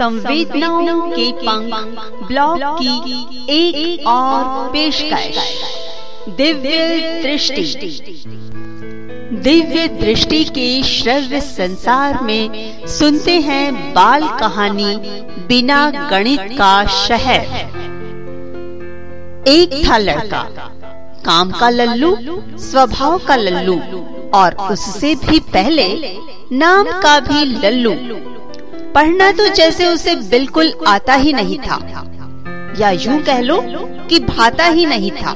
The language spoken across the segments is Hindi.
संवेदनाओं के पंख ब्लॉग की एक एक और पेशकश। दिव्य दृष्टि। दिव्य दृष्टि के श्रव्य संसार में सुनते हैं बाल कहानी बिना गणित का शहर। एक था लड़का, काम का लल्लू, स्वभाव का लल्लू, और उससे भी पहले नाम का भी लल्लू। पढ़ना तो जैसे उसे बिल्कुल आता ही नहीं था। या यूँ कह लो कि भाता ही नहीं था।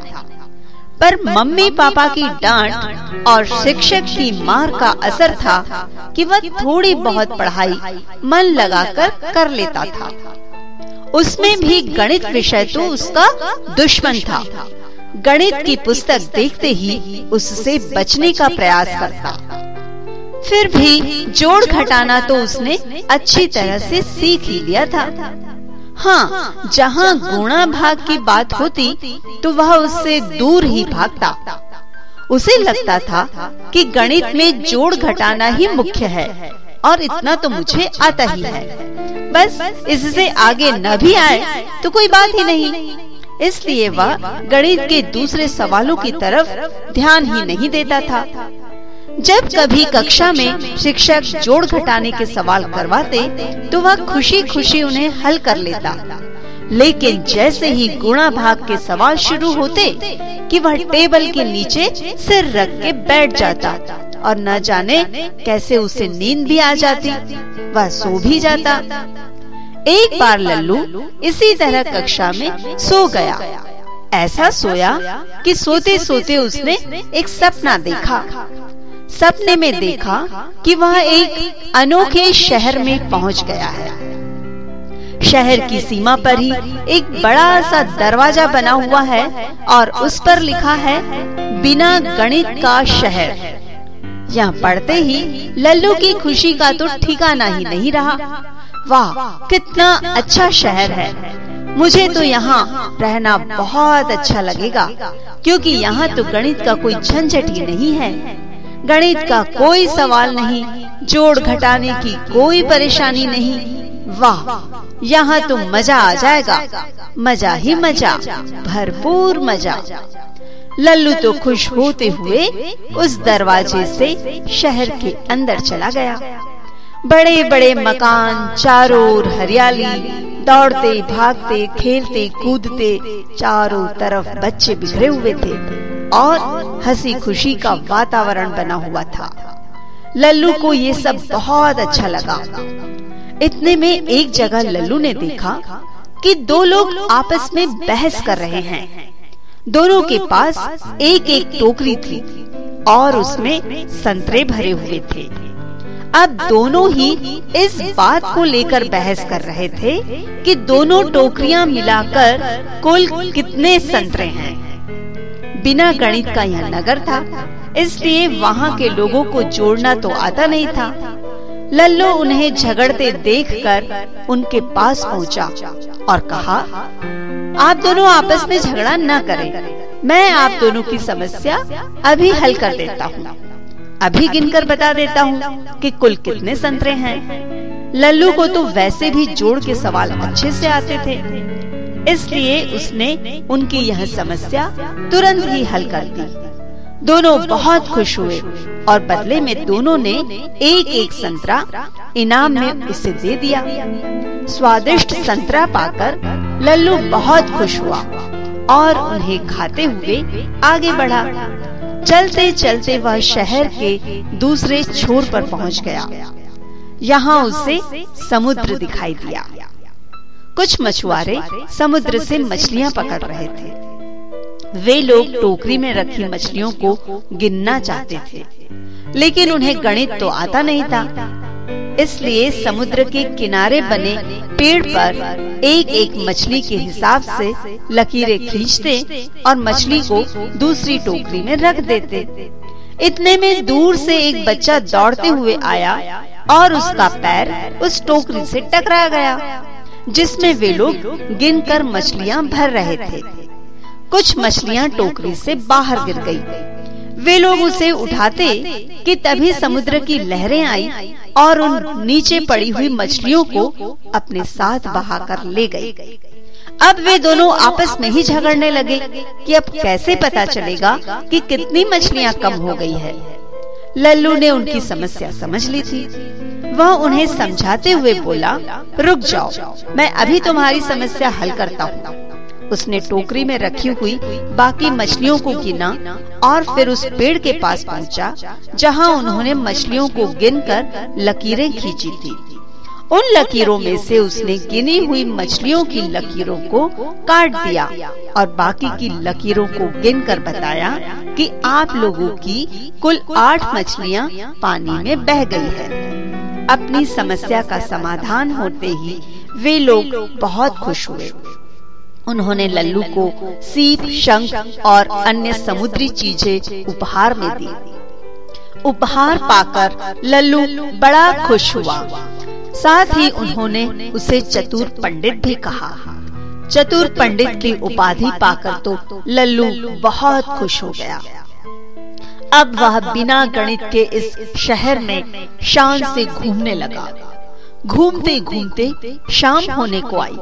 पर मम्मी पापा की डांट और शिक्षक की मार का असर था कि वह थोड़ी बहुत पढ़ाई मन लगाकर कर लेता था। उसमें भी गणित विषय तो उसका दुश्मन था। गणित की पुस्तक देखते ही उससे बचने का प्रयास करता। फिर भी जोड़ घटाना तो उसने अच्छी तरह से सीख ही लिया था। हाँ जहाँ गुणा भाग की बात होती तो वह उससे दूर ही भागता। उसे लगता था कि गणित में जोड़ घटाना ही मुख्य है और इतना तो मुझे आता ही है बस इससे आगे न भी आए तो कोई बात ही नहीं। इसलिए वह गणित के दूसरे सवालों की तरफ़ ध्यान ही नहीं देता था। जब कभी कक्षा में शिक्षक जोड़ घटाने के सवाल करवाते तो वह खुशी खुशी उन्हें हल कर लेता। लेकिन जैसे ही गुणा भाग के सवाल शुरू होते कि वह टेबल के नीचे सिर रख के बैठ जाता और न जाने कैसे उसे नींद भी आ जाती वह सो भी जाता। एक बार लल्लू इसी तरह कक्षा में सो गया। ऐसा सोया कि सोते सोते उसने एक सपना देखा। सपने में देखा कि वह एक अनोखे शहर में पहुँच गया है। शहर की सीमा पर ही एक बड़ा सा दरवाज़ा बना हुआ है और उस पर लिखा है, बिना गणित का शहर। यहाँ पढ़ते ही लल्लू की खुशी का तो ठिकाना ही नहीं रहा। वाह, कितना अच्छा शहर है। मुझे तो यहाँ रहना बहुत अच्छा लगेगा, क्योंकि यहाँ तो गणित का कोई झंझट ही नहीं है। गणित का कोई सवाल नहीं, जोड़ घटाने की कोई परेशानी नहीं। वाह, यहाँ तो मज़ा आ जाएगा। मज़ा ही मज़ा, भरपूर मज़ा। लल्लू तो खुश होते हुए उस दरवाजे से शहर के अंदर चला गया। बड़े बड़े मकान, चारों ओर हरियाली दौड़ते भागते खेलते कूदते चारों तरफ़ बच्चे बिखरे हुए थे। और हँसी खुशी का वातावरण बना हुआ था। लल्लू को ये सब बहुत अच्छा लगा। इतने में एक जगह लल्लू ने देखा कि दो लोग आपस में बहस कर रहे हैं। दोनों के पास एक एक टोकरी थी और उसमें संतरे भरे हुए थे। अब दोनों ही इस बात को लेकर बहस कर रहे थे कि दोनों टोकरियाँ मिलाकर कुल कितने संतरे हैं। बिना गणित का यह नगर था, इसलिए वहाँ के लोगों को जोड़ना तो आता नहीं था। लल्लू उन्हें झगड़ते देखकर उनके पास पहुँचा और कहा, आप दोनों आपस में झगड़ा न करें। मैं आप दोनों की समस्या अभी हल कर देता हूँ। अभी गिनकर बता देता हूँ कि कुल कितने संतरे हैं। लल्लू को तो वैसे भी जोड़ के सवाल अच्छे से आते थे। इसलिए उसने उनकी यह समस्या तुरंत ही हल कर दी। दोनों बहुत खुश हुए और बदले में दोनों ने एक एक संतरा इनाम में उसे दे दिया। स्वादिष्ट संतरा पाकर लल्लू बहुत खुश हुआ और उन्हें खाते हुए आगे बढ़ा। चलते चलते वह शहर के दूसरे छोर पर पहुँच गया। यहाँ उसे समुद्र दिखाई दिया। कुछ मछुआरे समुद्र से मछलियाँ पकड़ रहे थे। वे लोग टोकरी में रखी मछलियों को गिनना चाहते थे, लेकिन उन्हें गणित तो आता नहीं था। इसलिए समुद्र के किनारे बने पेड़ पर एक एक मछली के हिसाब से लकीरें खींचते और मछली को दूसरी टोकरी में रख देते। इतने में दूर से एक बच्चा दौड़ते हुए आया और उसका पैर उस टोकरी से टकरा गया। जिसमें वे लोग गिनकर मछलियाँ भर रहे थे। कुछ मछलियाँ टोकरी से बाहर गिर गई वे लोग उसे उठाते कि तभी समुद्र की लहरें आई और उन नीचे पड़ी हुई मछलियों को अपने साथ बहाकर ले गए। अब वे दोनों आपस में ही झगड़ने लगे कि अब कैसे पता चलेगा कि कितनी मछलियाँ कम हो गई है। लल्लू ने उनकी समस्या समझ ली थी। वह उन्हें समझाते हुए बोला रुक जाओ मैं अभी तुम्हारी समस्या हल करता हूँ। उसने टोकरी में रखी हुई बाकी मछलियों को गिना और फिर उस पेड़ के पास पहुँचा, जहाँ उन्होंने मछलियों को गिनकर लकीरें खींची थी। उन लकीरों में से उसने गिनी हुई मछलियों की लकीरों को काट दिया और बाकी की लकीरों को गिनकर बताया कि आप लोगों की कुल आठ मछलियाँ पानी में बह गई है। अपनी समस्या का समाधान होते ही वे लोग बहुत खुश हुए। उन्होंने लल्लू को सीप शंख और अन्य समुद्री चीज़ें उपहार में दी। उपहार पाकर लल्लू बड़ा खुश हुआ। साथ ही उन्होंने उसे चतुर पंडित भी कहा। चतुर पंडित की उपाधि पाकर तो लल्लू बहुत खुश हो गया। अब वह बिना गणित के इस शहर में शान से घूमने लगा। घूमते घूमते शाम होने को आई।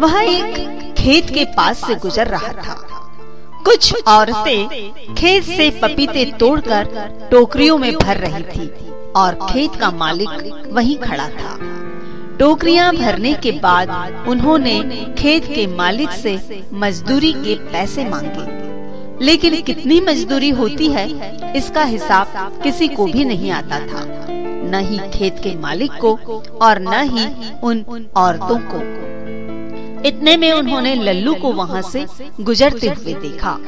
वह एक खेत के पास से गुजर रहा था। कुछ औरतें खेत से पपीते तोड़कर टोकरियों में भर रही थी और खेत का मालिक वहीं खड़ा था। टोकरियाँ भरने के बाद उन्होंने खेत के मालिक से मजदूरी के पैसे मांगे। लेकिन कितनी मजदूरी होती है, इसका हिसाब किसी को भी नहीं आता था। न ही खेत के मालिक को और न ही उन औरतों को। इतने में उन्होंने लल्लू को वहाँ से गुजरते हुए देखा।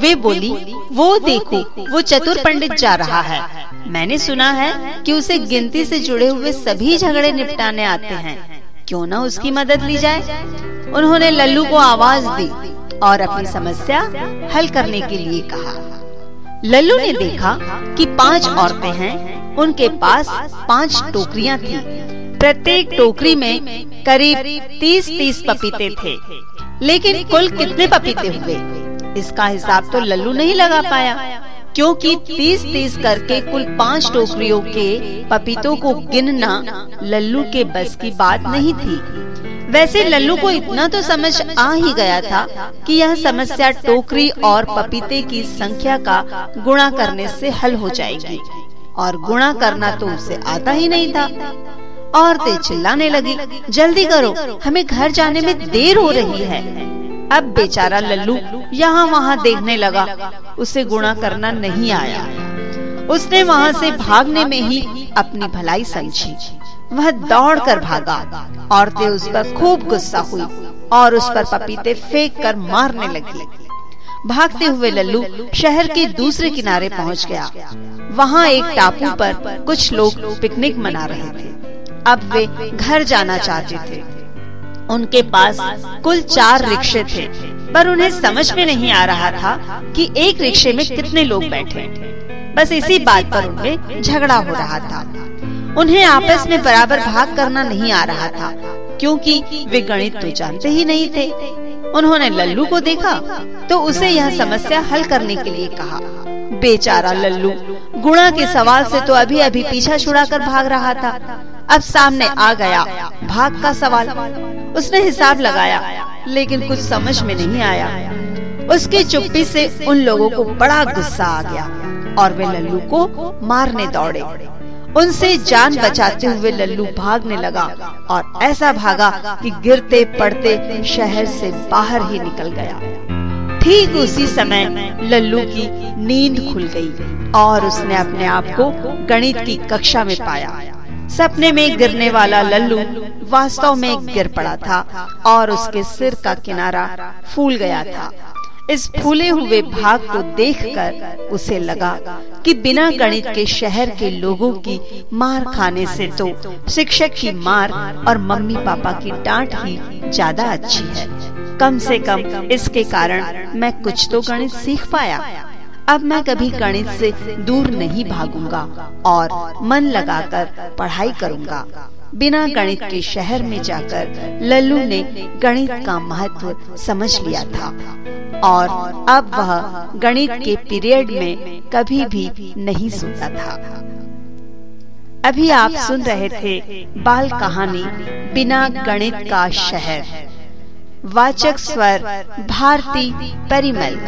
वे बोली, वो देखो, वो चतुर पंडित जा रहा है। मैंने सुना है कि उसे गिनती से जुड़े हुए सभी झगड़े निपटाने आते हैं। क्यों न उसकी मदद ली जाए? उन्होंने लल्लू को आवाज़ दी। और अपनी समस्या हल करने के लिए कहा। लल्लू ने देखा कि पाँच औरतें हैं, उनके पास पाँच टोकरियाँ थी। प्रत्येक टोकरी में करीब तीस तीस पपीते थे, लेकिन कुल कितने पपीते हुए? इसका हिसाब तो लल्लू नहीं लगा पाया, क्योंकि तीस तीस करके कुल पाँच टोकरियों के पपीतों को गिनना लल्लू के बस की बात नहीं थी। वैसे लल्लू को इतना तो समझ आ ही गया था कि यह समस्या टोकरी और पपीते की संख्या का गुणा करने से हल हो जाएगी, और गुणा करना तो उसे आता ही नहीं था। औरतें चिल्लाने लगी, जल्दी करो, हमें घर जाने में देर हो रही है। अब बेचारा लल्लू यहाँ वहाँ देखने लगा, उसे गुणा करना नहीं आया। उसने वहाँ से भागने में ही अपनी भलाई समझी। वह दौड़कर भागा। औरतें उस पर खूब गुस्सा हुई और उस पर पपीते फेंक कर मारने लगी। भागते हुए लल्लू शहर के दूसरे किनारे पहुँच गया। वहाँ एक टापू पर कुछ लोग पिकनिक मना रहे थे। अब वे घर जाना चाहते थे। उनके पास कुल चार रिक्शे थे, पर उन्हें समझ में नहीं आ रहा था कि एक रिक्शे में कितने लोग बैठे। बस इसी बात पर उनमें झगड़ा हो रहा था। उन्हें आपस में बराबर भाग करना नहीं आ रहा था, क्योंकि वे गणित तो जानते ही नहीं थे। उन्होंने लल्लू को देखा तो उसे यह समस्या हल करने के लिए कहा, बेचारा लल्लू, गुणा के सवाल से तो अभी अभी पीछा छुड़ाकर भाग रहा था। अब सामने आ गया, भाग का सवाल। उसने हिसाब लगाया, लेकिन कुछ समझ में नहीं आया। उसकी चुप्पी से उन लोगों को बड़ा गुस्सा आ गया और वे लल्लू को मारने दौड़े। उनसे जान बचाते हुए लल्लू भागने लगा और ऐसा भागा कि गिरते पड़ते शहर से बाहर ही निकल गया। ठीक उसी समय लल्लू की नींद खुल गई और उसने अपने आप को गणित की कक्षा में पाया। सपने में गिरने वाला लल्लू वास्तव में गिर पड़ा था और उसके सिर का किनारा फूल गया था। इस फूले हुए भाग को देखकर उसे लगा कि बिना गणित के शहर के लोगों की मार खाने से तो शिक्षक की मार और मम्मी पापा की डांट ही ज़्यादा अच्छी है। कम से कम इसके कारण मैं कुछ तो गणित सीख पाया। अब मैं कभी गणित से दूर नहीं भागूँगा और मन लगाकर पढ़ाई करूँगा। बिना गणित के शहर में जाकर लल्लू ने गणित का महत्व समझ लिया था। और अब वह गणित के पीरियड में कभी भी नहीं सोता था। अभी आप सुन रहे थे बाल कहानी बिना गणित का शहर। वाचक स्वर भारती परिमल।